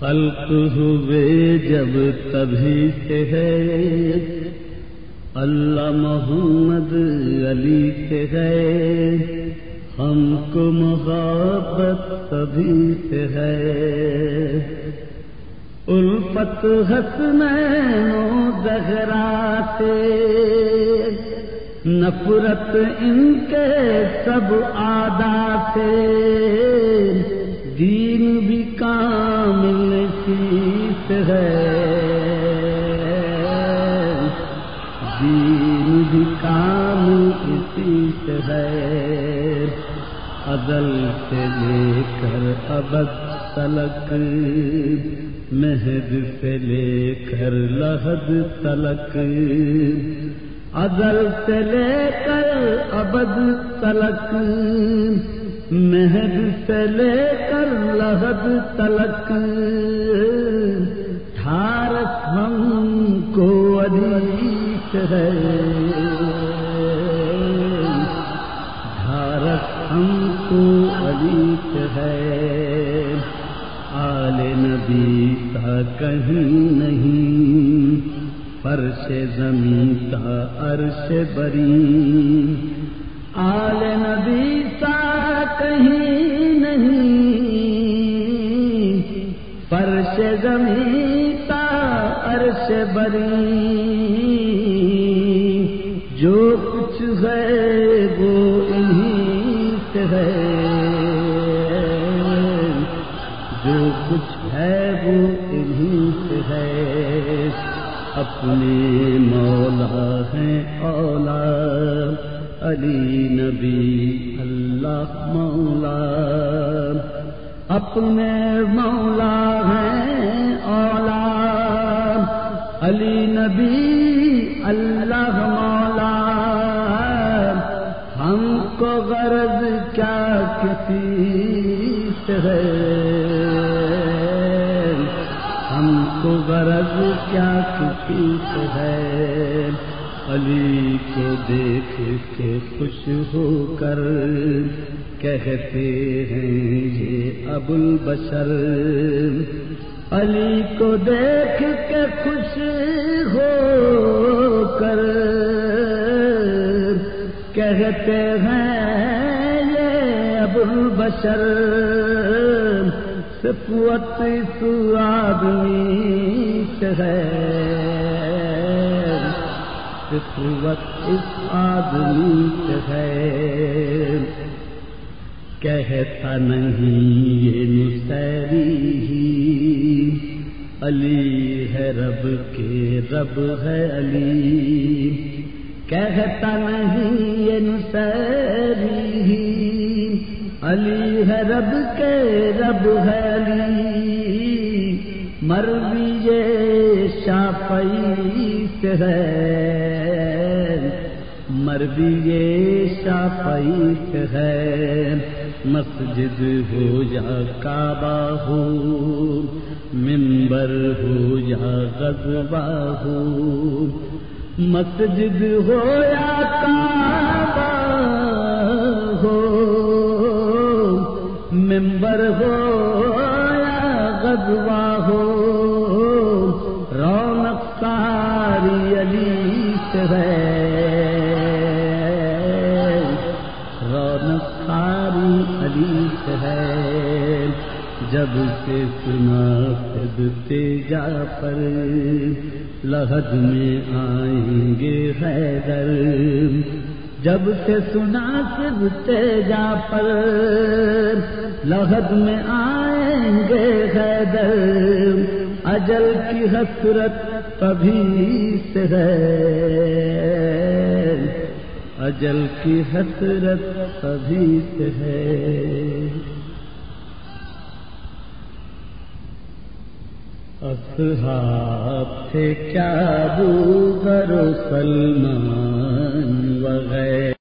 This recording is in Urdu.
خلق ہوئے جب تبھی سے ہے۔ اللہ محمد علی سے ہے۔ ہم کو محبت تبھی سے ہے۔ الفت حسنین و سے نفرت ان کے سب آدا ہے دین بھی ہے ادل سے لے کر ابد تلک مہد سے لے کر لہد تلک ازل سے لے کر ابد تلک مہد سے لے کر لہد تلک ٹھارس ہم کو ادیش ہے ڈھارس ہم کو ادیش ہے آل نبی کا کہیں نہیں فرش زمین کا عرش بری آل نبی کا کہیں نہیں فرش زمین کا عرش بری جو کچھ ہے وہ انہیں سے ہے۔ جو کچھ ہے وہ انہیں سے ہے۔ اپنے مولا ہیں اولا، علی نبی، اللہ مولا۔ اپنے مولا ہیں علی نبی، اللہ مولا ہم کو غرض کیا کسی سے ہے؟ ہم کو غرض کیا کسی سے ہے؟ علی کو دیکھ کے خوش ہو کر کہتے ہیں، یہ ابو البشر علی کو دیکھ کے خوش ہو کر کہتے ہیں یہ ابو البشر سپوت اس آدمی سے ہے۔ سپوت اس آدمی سے ہے۔ کہتا نہیں یہ نسری ہی۔ علی ہے رب کے رب ہے علی۔ کہتا نہیں یہ نسری ہی۔ علی ہے رب کے رب ہے علی۔ مروی یہ شاپئی سے ہے۔ مروی یہ شاپئی سے ہے۔ مسجد ہو یا کعبہ ہو ممبر ہو یا غزبہ ہو مسجد ہو یا ساری علی سے ہے۔ جب سے سنا خود تیجا پر لہد میں آئیں گے حیدر۔ جب سے سنا سب تیجا پر لہد میں آئیں گے حیدر۔ اجل کی حسرت کبھی سے ہے۔ اجل کی حسرت سبھی سے ہے۔ اصحاب تھے کیا بو سلمان وغیرہ